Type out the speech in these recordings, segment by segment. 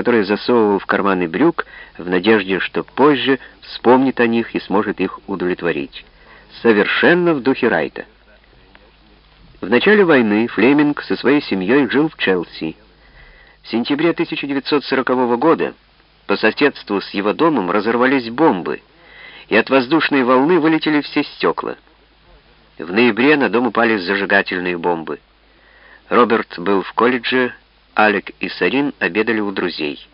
которые засовывал в карманы брюк в надежде, что позже вспомнит о них и сможет их удовлетворить. Совершенно в духе Райта. В начале войны Флеминг со своей семьей жил в Челси. В сентябре 1940 года по соседству с его домом разорвались бомбы, и от воздушной волны вылетели все стекла. В ноябре на дом упали зажигательные бомбы. Роберт был в колледже, Алек и Сарин обедали у друзей.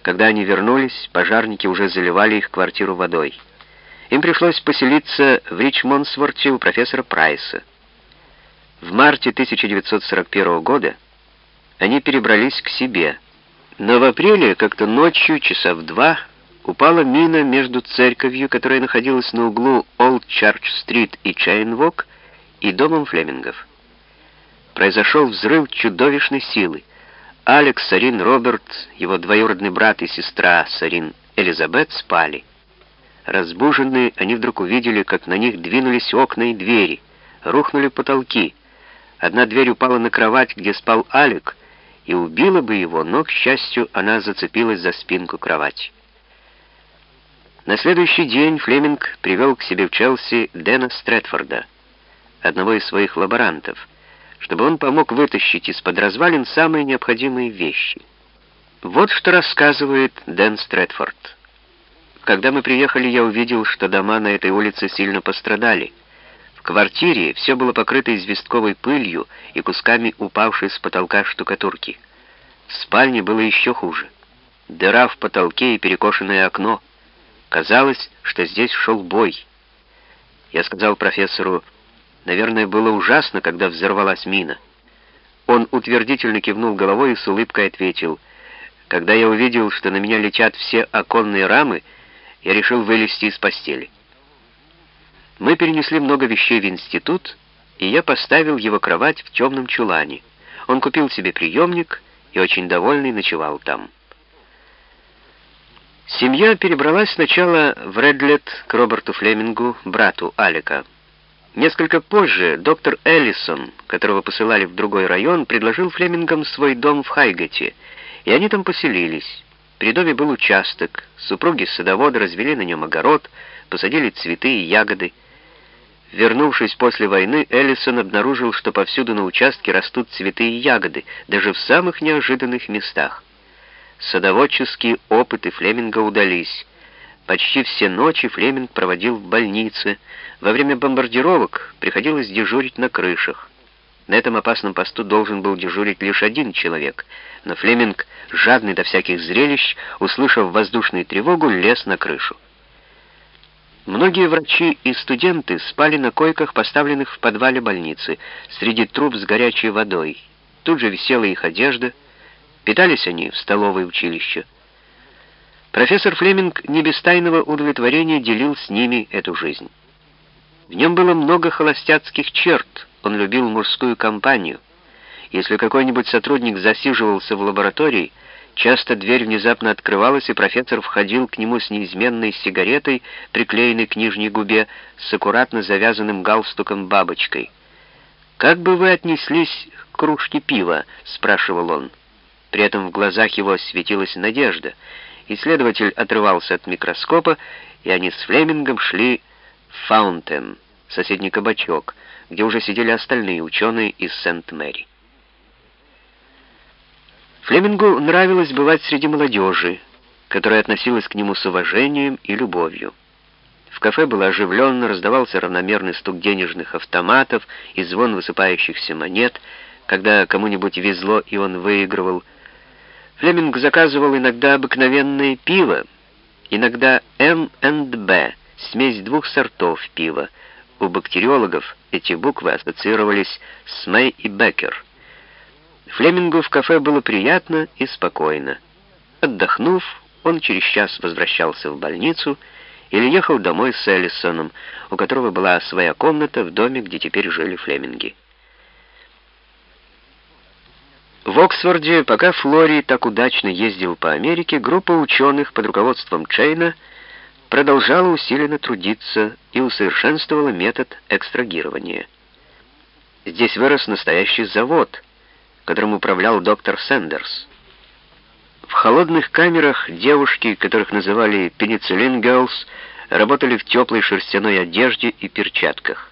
Когда они вернулись, пожарники уже заливали их квартиру водой. Им пришлось поселиться в Ричмондсворте у профессора Прайса. В марте 1941 года они перебрались к себе, но в апреле, как-то ночью, часа в два, упала мина между церковью, которая находилась на углу Олд Чарч-стрит и Чайнвок, и домом Флемингов произошел взрыв чудовищной силы. Алекс, Сарин, Роберт, его двоюродный брат и сестра Сарин Элизабет спали. Разбуженные, они вдруг увидели, как на них двинулись окна и двери, рухнули потолки. Одна дверь упала на кровать, где спал Алек, и убила бы его, но, к счастью, она зацепилась за спинку кровати. На следующий день Флеминг привел к себе в Челси Дэна Стрэдфорда, одного из своих лаборантов — чтобы он помог вытащить из-под развалин самые необходимые вещи. Вот что рассказывает Дэн Стрэдфорд. Когда мы приехали, я увидел, что дома на этой улице сильно пострадали. В квартире все было покрыто известковой пылью и кусками упавшей с потолка штукатурки. В спальне было еще хуже. Дыра в потолке и перекошенное окно. Казалось, что здесь шел бой. Я сказал профессору, Наверное, было ужасно, когда взорвалась мина. Он утвердительно кивнул головой и с улыбкой ответил, «Когда я увидел, что на меня летят все оконные рамы, я решил вылезти из постели». Мы перенесли много вещей в институт, и я поставил его кровать в темном чулане. Он купил себе приемник и, очень довольный, ночевал там. Семья перебралась сначала в Редлет к Роберту Флемингу, брату Алика. Несколько позже доктор Эллисон, которого посылали в другой район, предложил Флемингам свой дом в Хайгете, и они там поселились. При доме был участок, супруги садовода развели на нем огород, посадили цветы и ягоды. Вернувшись после войны, Эллисон обнаружил, что повсюду на участке растут цветы и ягоды, даже в самых неожиданных местах. Садоводческие опыты Флеминга удались. Почти все ночи Флеминг проводил в больнице. Во время бомбардировок приходилось дежурить на крышах. На этом опасном посту должен был дежурить лишь один человек, но Флеминг, жадный до всяких зрелищ, услышав воздушную тревогу, лез на крышу. Многие врачи и студенты спали на койках, поставленных в подвале больницы, среди труб с горячей водой. Тут же висела их одежда. Питались они в столовой училища. Профессор Флеминг не без тайного удовлетворения делил с ними эту жизнь. В нем было много холостяцких черт, он любил мужскую компанию. Если какой-нибудь сотрудник засиживался в лаборатории, часто дверь внезапно открывалась, и профессор входил к нему с неизменной сигаретой, приклеенной к нижней губе, с аккуратно завязанным галстуком-бабочкой. «Как бы вы отнеслись к кружке пива?» — спрашивал он. При этом в глазах его светилась надежда — Исследователь отрывался от микроскопа, и они с Флемингом шли в Фаунтен, соседний кабачок, где уже сидели остальные ученые из Сент-Мэри. Флемингу нравилось бывать среди молодежи, которая относилась к нему с уважением и любовью. В кафе было оживленно, раздавался равномерный стук денежных автоматов и звон высыпающихся монет, когда кому-нибудь везло, и он выигрывал – Флеминг заказывал иногда обыкновенное пиво, иногда М&Б, смесь двух сортов пива. У бактериологов эти буквы ассоциировались с Мэй и Беккер. Флемингу в кафе было приятно и спокойно. Отдохнув, он через час возвращался в больницу или ехал домой с Эллисоном, у которого была своя комната в доме, где теперь жили Флеминги. В Оксфорде, пока Флори так удачно ездил по Америке, группа ученых под руководством Чейна продолжала усиленно трудиться и усовершенствовала метод экстрагирования. Здесь вырос настоящий завод, которым управлял доктор Сэндерс. В холодных камерах девушки, которых называли «пенициллин girls», работали в теплой шерстяной одежде и перчатках.